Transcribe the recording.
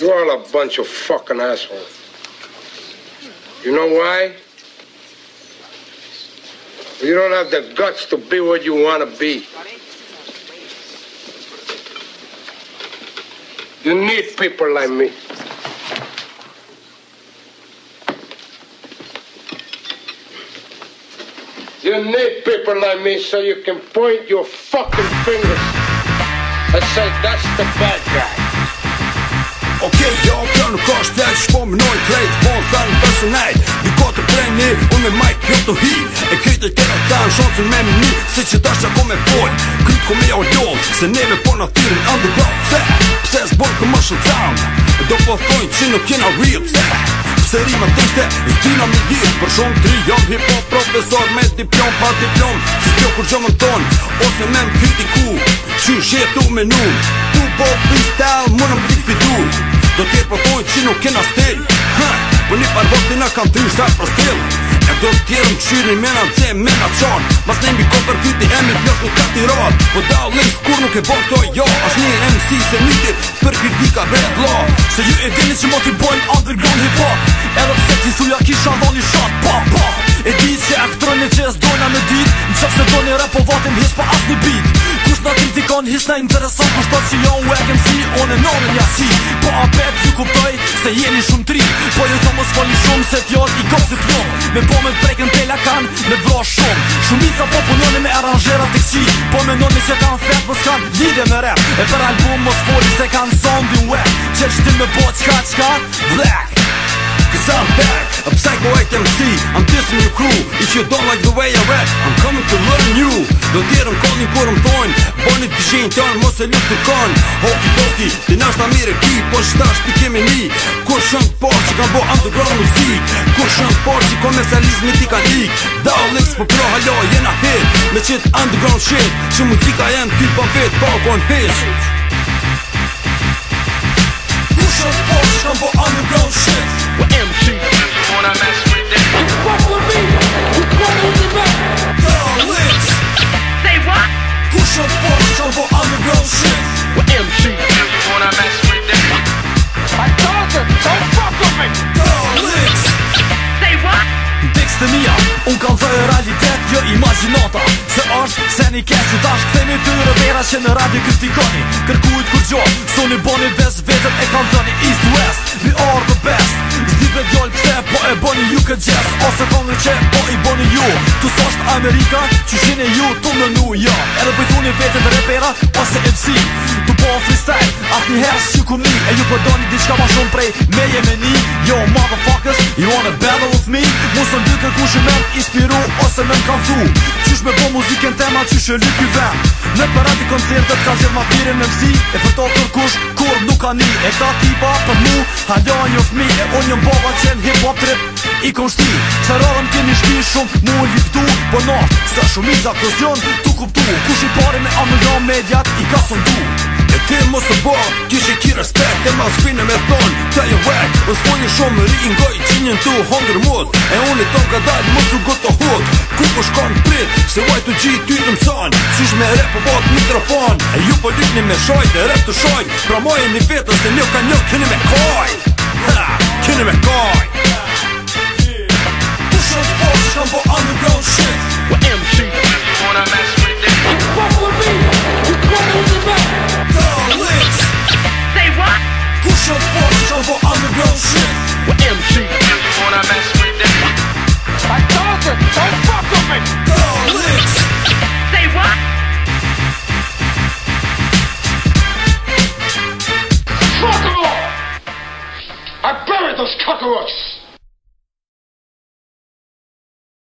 You're all a bunch of fucking assholes. You know why? You don't have the guts to be what you want to be. You need people like me. You need people like me so you can point your fucking fingers and say, that's the bad guy. Ok, jo, kjo nuk ka shtjajt Shpo më nojnë krejt Po në tharën përse najt Një kohë të Unë me majt kjo të hi E kjojt e kjojt e ta në shonësën me më një Se që ta shqa ko me pojnë Kryt ko me ja o ljohë Se neve po në tyrin Andu bro, jo, Pse, Pëse zë bërë këmë shënë camë E do po thonjë që nuk jena real Pse, pse rima të ishte, i stina me dhirë Për shumë tri jam hop profesor Me diplom, pa diplom Si s'pjo kur gjo më Ose me më kritiku Që shetu me nunë po freestyle Më nëm t'i fitu Do t'jerë për pojtë që nuk kena stil Po një par vokti në kanë t'rinë shtarë për stil E do t'jerë më qyri me në të me në qonë Mas në i ko fiti e me pjës nuk ka t'i rad Po da u lejtë kur nuk e bërë këto jo As një MC se niti për kritika bret lo Se ju e dini që më t'i bojnë underground hip hop Edo pse t'i thulla kisha ndo një shot pa po, pa po. E di që e këtërën e që e s'dojna me dit Në qëfë se do një rap po as një beat Kus në kritikon, his në intereson Kus të që jo u e kem si, unë e nore një si Po a bet, ju kuptoj, se jeni shumë tri Po ju të mos foli shumë, se fjall i kom si Me po me prejkën tela kanë, me vro shumë Shumica po punoni me aranjera të kësi Po me nëni që kanë fet, mos kanë lidhe me rap E për album mos foli, se kanë zombie web Që që ti me po qka qka, black Cause I'm back a psycho act MC I'm dissing your crew If you don't like the way I rap I'm coming to learn you Do tjerë më kolin kur më thonë Boni të gjenë të anë mos e lukë të kanë Hoki doki, të nashtë në mire ki Po shtash të kemi ni Kur shëmë parë që kanë bo underground muzik Kur shëmë parë që komersalizmi ti ka dik Da o lex për po pro halo jena hit Me qitë underground shit Që muzika jenë ty pa po vetë pa o konë po hish Kur shëmë parë që kanë bo underground shit We're MC të mija Unë kanë dhe e realitet, jo imaginata Se është, se një keqë Të ashtë këthemi të i rëvera që në radio këtë i koni Kërkujt kur gjo, soni boni ves Vetëm e kanë dhe një east west we are the best Zdipe djollë pëse, po e boni ju këtë gjes Ose kongë po në qenë, po i boni ju Tu so Amerika qyshin e ju të më nu, ja jo. Edhe për i thuni vetën të repera Pase MC të po në freestyle As herës që së ku mi E ju përdojnë po një diqka ma shumë prej Me jemi një Yo, motherfuckers You wanna battle with me? Musën në dy kërku shumë me më ispiru Ose me më kam thu Qysh me ma qyshe lyky ven Në parati koncertet ka zirë ma tire në mzi E për to tërkush kur nuk ka ni E ta tipa për mu halja një fmi E unë njën baba qenë hip hop trip i kon shti Se të një shti shumë mu e liptu Po nartë se shumë i zakozion të kuptu Kush i pari me amë nga mediat i ka sëndu E ti mos të bo, kishe ki respekt E ma s'pine me thonë, ta ju wek Në s'pojnë shumë ri ngoj, qinjën të hongër mut E unë i tonë ka dalë, mos të gotë të hut Ku po shkon prit, se vaj të gjitë ty të mësan Qysh me rep po bot mikrofon E ju po lykni me shojt, e rep të shojt Pra mojë një vetë, se një ka një, kini me koj Ha, kini me koj me koj those cockroaches!